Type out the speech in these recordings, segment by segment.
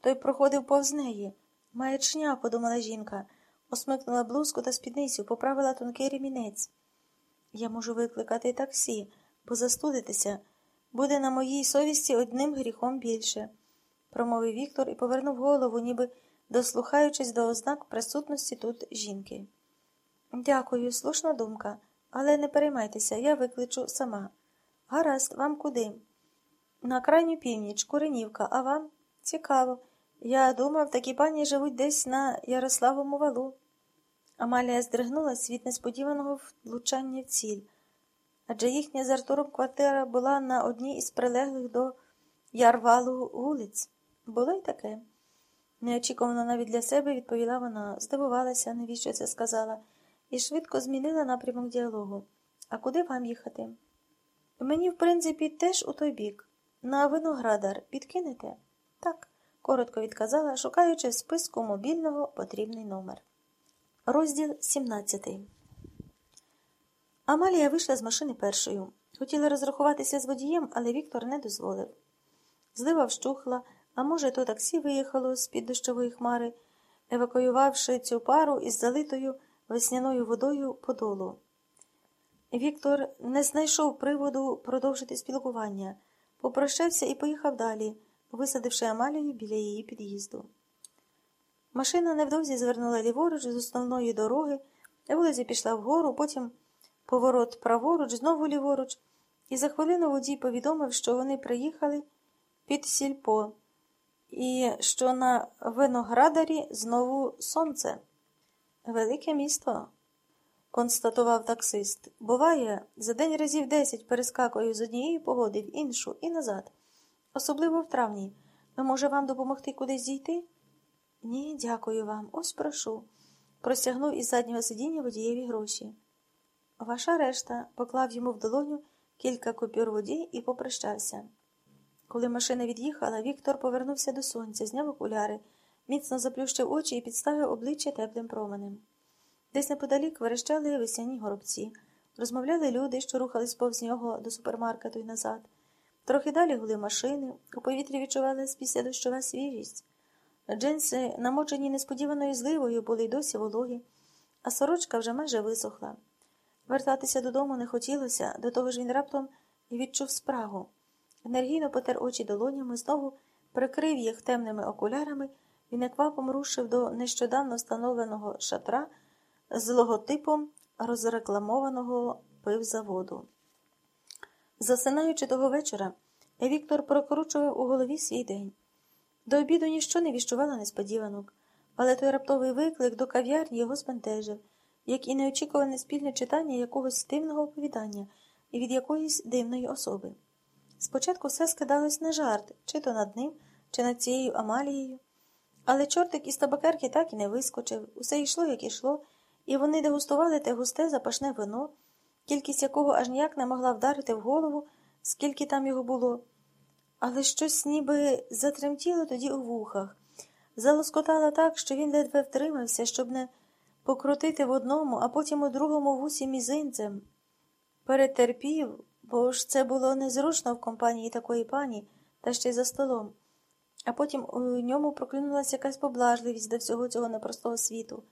той проходив повз неї. Маячня, подумала жінка, осмикнула блузку та спідницю, поправила тонкий ремінець. Я можу викликати таксі, позастудитися. Буде на моїй совісті одним гріхом більше, промовив Віктор і повернув голову, ніби дослухаючись до ознак присутності тут жінки. Дякую, слушна думка, але не переймайтеся, я викличу сама. Гаразд, вам куди? На крайню північ, Куренівка, а вам? Цікаво. Я думав, такі пані живуть десь на Ярославому валу. Амалія здригнулась від несподіваного влучання в ціль, адже їхня з Артуром квартира була на одній із прилеглих до Ярвалу вулиць. Було й таке. Неочікувано навіть для себе відповіла вона, здивувалася, навіщо це сказала, і швидко змінила напрямок діалогу. А куди вам їхати? Мені, в принципі, теж у той бік. На виноградар підкинете? Так, коротко відказала, шукаючи в списку мобільного потрібний номер. Розділ 17 Амалія вийшла з машини першою. Хотіла розрахуватися з водієм, але Віктор не дозволив. Злива вщухла, а може, то таксі виїхало з-під дощової хмари, евакуювавши цю пару із залитою весняною водою подолу. Віктор не знайшов приводу продовжити спілкування, попрощався і поїхав далі, висадивши Амалію біля її під'їзду. Машина невдовзі звернула ліворуч з основної дороги, вулиця пішла вгору, потім поворот праворуч, знову ліворуч, і за хвилину водій повідомив, що вони приїхали під сільпо, і що на виноградарі знову сонце. Велике місто, констатував таксист. Буває, за день разів десять перескакую з однієї погоди в іншу і назад, особливо в травні. Ми, Може, вам допомогти кудись дійти? Ні, дякую вам. Ось прошу. Простягнув із заднього сидіння водієві гроші. Ваша решта поклав йому в долоню кілька купюр воді і попрощався. Коли машина від'їхала, Віктор повернувся до сонця, зняв окуляри, міцно заплющив очі і підставив обличчя теплим променем. Десь неподалік верещали весняні горобці, розмовляли люди, що рухались повз нього до супермаркету і назад. Трохи далі гули машини, у повітрі відчувалась після дощова свіжість. Джинси, намочені несподіваною зливою, були й досі вологі, а сорочка вже майже висохла. Вертатися додому не хотілося, до того ж він раптом відчув спрагу. Енергійно потер очі долонями, знову прикрив їх темними окулярами і неквапом рушив до нещодавно встановленого шатра з логотипом розрекламованого пивзаводу. Засинаючи того вечора, Віктор прокручував у голові свій день. До обіду ніщо не віщувало несподіванок, але той раптовий виклик до кав'ярні його збентежив, як і неочікуване спільне читання якогось дивного оповідання і від якоїсь дивної особи. Спочатку все скидалось на жарт, чи то над ним, чи над цією Амалією. Але чортик із табакерки так і не вискочив, усе йшло, як ішло, і вони дегустували те густе запашне вино, кількість якого аж ніяк не могла вдарити в голову, скільки там його було. Але щось ніби затремтіло тоді у вухах, залоскотало так, що він ледве втримався, щоб не покрутити в одному, а потім у другому вусі мізинцем. Перетерпів, бо ж це було незручно в компанії такої пані, та ще й за столом. А потім у ньому проклюнулася якась поблажливість до всього цього непростого світу,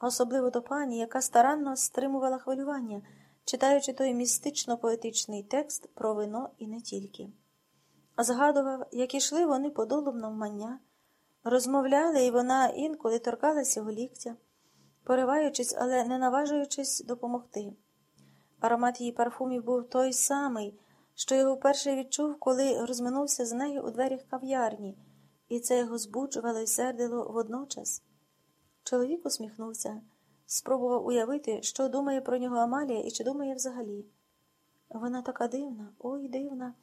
особливо до пані, яка старанно стримувала хвилювання, читаючи той містично поетичний текст про вино і не тільки. Згадував, як ішли вони по навмання, розмовляли, і вона інколи торкалася його ліктя, пориваючись, але не наважуючись допомогти. Аромат її парфумів був той самий, що його вперше відчув, коли розминувся з нею у дверях кав'ярні, і це його збуджувало і сердило водночас. Чоловік усміхнувся, спробував уявити, що думає про нього Амалія і чи думає взагалі. Вона така дивна, ой, дивна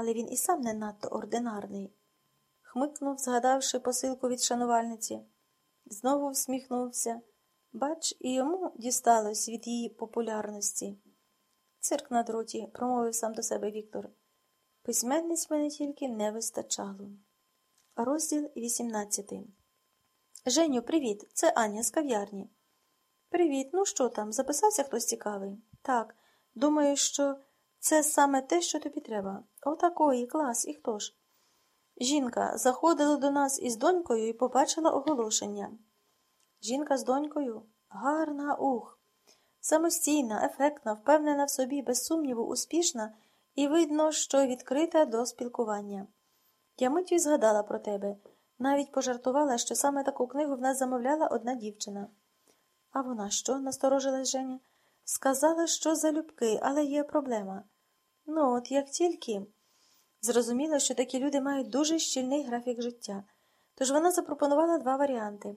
але він і сам не надто ординарний. Хмикнув, згадавши посилку від шанувальниці. Знову всміхнувся. Бач, і йому дісталось від її популярності. Цирк на дроті, промовив сам до себе Віктор. Письменниць мене тільки не вистачало. Розділ 18 Женю, привіт. Це Аня з кав'ярні. Привіт, ну що там? Записався хтось цікавий? Так. Думаю, що це саме те, що тобі треба. Отакої, клас, і хто ж? Жінка заходила до нас із донькою і побачила оголошення. Жінка з донькою гарна ух. Самостійна, ефектна, впевнена в собі, без сумніву, успішна, і видно, що відкрита до спілкування. Я миттю згадала про тебе, навіть пожартувала, що саме таку книгу в нас замовляла одна дівчина. А вона що? насторожилась Женя. Сказала, що залюбки, але є проблема. Ну, от як тільки. Зрозуміла, що такі люди мають дуже щільний графік життя. Тож вона запропонувала два варіанти.